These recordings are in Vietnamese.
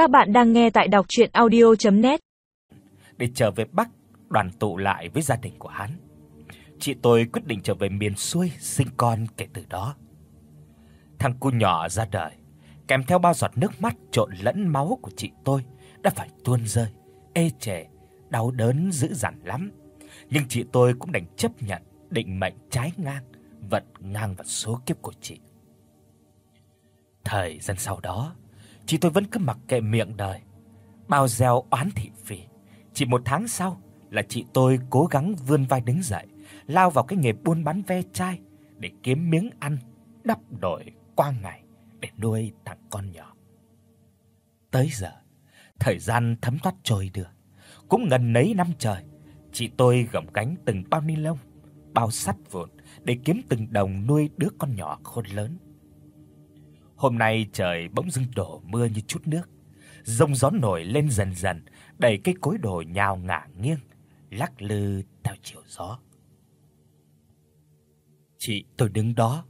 Các bạn đang nghe tại đọc audio net Để trở về Bắc đoàn tụ lại với gia đình của hắn. Chị tôi quyết định trở về miền xuôi sinh con kể từ đó. Thằng cu nhỏ ra đời, kèm theo bao giọt nước mắt trộn lẫn máu của chị tôi đã phải tuôn rơi, ê chề, đau đớn dữ dằn lắm. Nhưng chị tôi cũng đành chấp nhận định mệnh trái ngang, vận ngang vào số kiếp của chị. Thời gian sau đó, chị tôi vẫn cứ mặc kệ miệng đời, bao gieo oán thị phi. Chỉ một tháng sau là chị tôi cố gắng vươn vai đứng dậy, lao vào cái nghề buôn bán ve chai để kiếm miếng ăn, đắp đổi qua ngày để nuôi thằng con nhỏ. Tới giờ, thời gian thấm thoát trôi đưa, cũng gần nấy năm trời, chị tôi gồng gánh từng bao ni lông, bao sắt vụn để kiếm từng đồng nuôi đứa con nhỏ khôn lớn. Hôm nay trời bỗng dưng đổ mưa như chút nước. Rông gió nổi lên dần dần, đẩy cây cối đổ nhào ngả nghiêng, lắc lư theo chiều gió. Chị tôi đứng đó,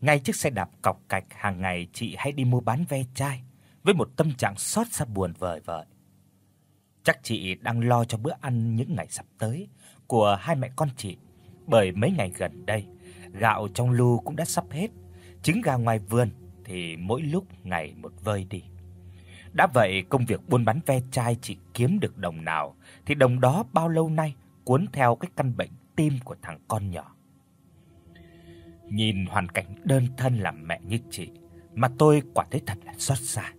ngay chiếc xe đạp cọc cạch hàng ngày chị hay đi mua bán ve chai, với một tâm trạng xót xa buồn vời vợi. Chắc chị đang lo cho bữa ăn những ngày sắp tới của hai mẹ con chị, bởi mấy ngày gần đây, gạo trong lu cũng đã sắp hết, trứng gà ngoài vườn thì mỗi lúc ngày một vơi đi. Đã vậy công việc buôn bán ve chai chỉ kiếm được đồng nào thì đồng đó bao lâu nay cuốn theo cái căn bệnh tim của thằng con nhỏ. Nhìn hoàn cảnh đơn thân làm mẹ như chị mà tôi quả thấy thật là xót xa.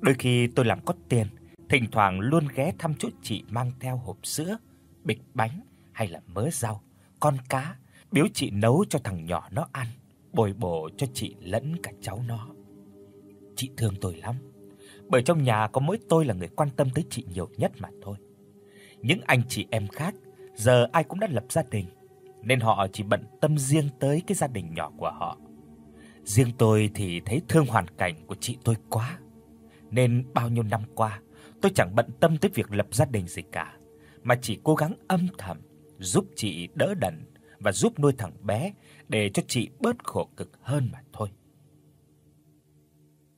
Đôi khi tôi làm có tiền, thỉnh thoảng luôn ghé thăm chỗ chị mang theo hộp sữa, bịch bánh hay là mớ rau, con cá, biếu chị nấu cho thằng nhỏ nó ăn bồi bổ cho chị lẫn cả cháu nó. Chị thương tôi lắm, bởi trong nhà có mỗi tôi là người quan tâm tới chị nhiều nhất mà thôi. Những anh chị em khác giờ ai cũng đã lập gia đình, nên họ chỉ bận tâm riêng tới cái gia đình nhỏ của họ. Riêng tôi thì thấy thương hoàn cảnh của chị tôi quá, nên bao nhiêu năm qua tôi chẳng bận tâm tới việc lập gia đình gì cả, mà chỉ cố gắng âm thầm giúp chị đỡ đần và giúp nuôi thằng bé để cho chị bớt khổ cực hơn mà thôi.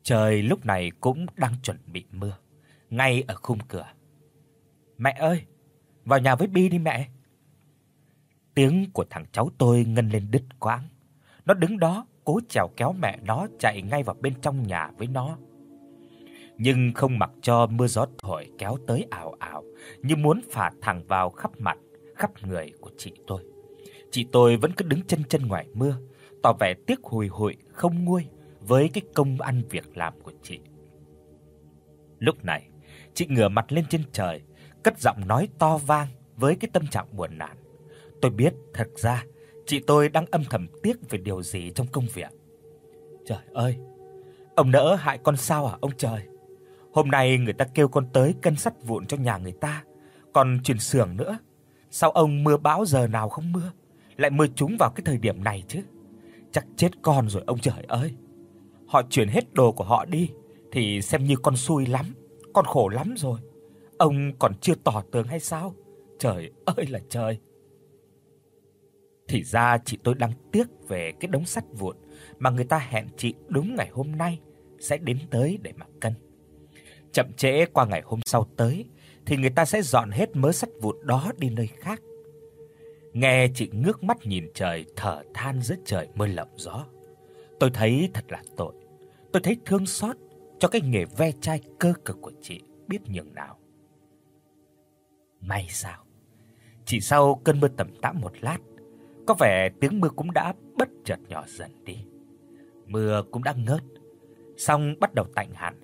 Trời lúc này cũng đang chuẩn bị mưa, ngay ở khung cửa. "Mẹ ơi, vào nhà với Bi đi mẹ." Tiếng của thằng cháu tôi ngân lên đứt quãng. Nó đứng đó cố chèo kéo mẹ nó chạy ngay vào bên trong nhà với nó. Nhưng không mặc cho mưa gió thổi kéo tới ảo ảo, như muốn phả thẳng vào khắp mặt, khắp người của chị tôi. Chị tôi vẫn cứ đứng chân chân ngoài mưa, tỏ vẻ tiếc hồi hụi không nguôi với cái công ăn việc làm của chị. Lúc này, chị ngửa mặt lên trên trời, cất giọng nói to vang với cái tâm trạng buồn nản. Tôi biết thật ra chị tôi đang âm thầm tiếc về điều gì trong công việc. Trời ơi, ông nỡ hại con sao à ông trời? Hôm nay người ta kêu con tới cân sắt vụn cho nhà người ta, còn chuyển xưởng nữa. Sao ông mưa bão giờ nào không mưa? Lại mời chúng vào cái thời điểm này chứ. Chắc chết con rồi ông trời ơi. Họ chuyển hết đồ của họ đi thì xem như con xui lắm, con khổ lắm rồi. Ông còn chưa tỏ tường hay sao? Trời ơi là trời. Thì ra chị tôi đang tiếc về cái đống sắt vụn mà người ta hẹn chị đúng ngày hôm nay sẽ đến tới để mà cân. Chậm trễ qua ngày hôm sau tới thì người ta sẽ dọn hết mớ sắt vụn đó đi nơi khác Nghe chị ngước mắt nhìn trời thở than giữa trời mưa lộng gió. Tôi thấy thật là tội. Tôi thấy thương xót cho cái nghề ve chai cơ cực của chị biết nhường nào. May sao? Chỉ sau cơn mưa tầm tã một lát, có vẻ tiếng mưa cũng đã bất chợt nhỏ dần đi. Mưa cũng đã ngớt, xong bắt đầu tạnh hẳn,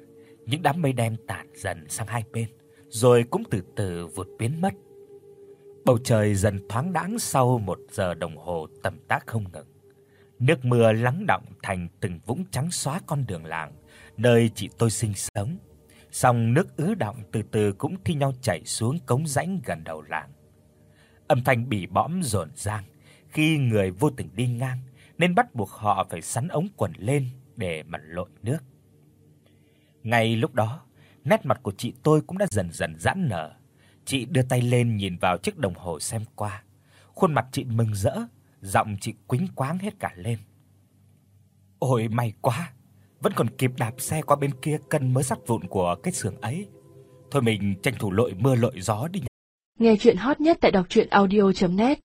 những đám mây đen tản dần sang hai bên, rồi cũng từ từ vụt biến mất Bầu trời dần thoáng đãng sau một giờ đồng hồ tầm tác không ngừng. Nước mưa lắng đọng thành từng vũng trắng xóa con đường làng nơi chị tôi sinh sống. Song nước ứ đọng từ từ cũng thi nhau chảy xuống cống rãnh gần đầu làng. Âm thanh bỉ bõm rộn ràng khi người vô tình đi ngang nên bắt buộc họ phải sắn ống quần lên để mà lội nước. Ngay lúc đó, nét mặt của chị tôi cũng đã dần dần giãn nở Chị đưa tay lên nhìn vào chiếc đồng hồ xem qua. Khuôn mặt chị mừng rỡ, giọng chị quĩnh quáng hết cả lên. "Ôi may quá, vẫn còn kịp đạp xe qua bên kia cân mớ sắt vụn của cái xưởng ấy. Thôi mình tranh thủ lội mưa lội gió đi. Nghe truyện hot nhất tại doctruyenaudio.net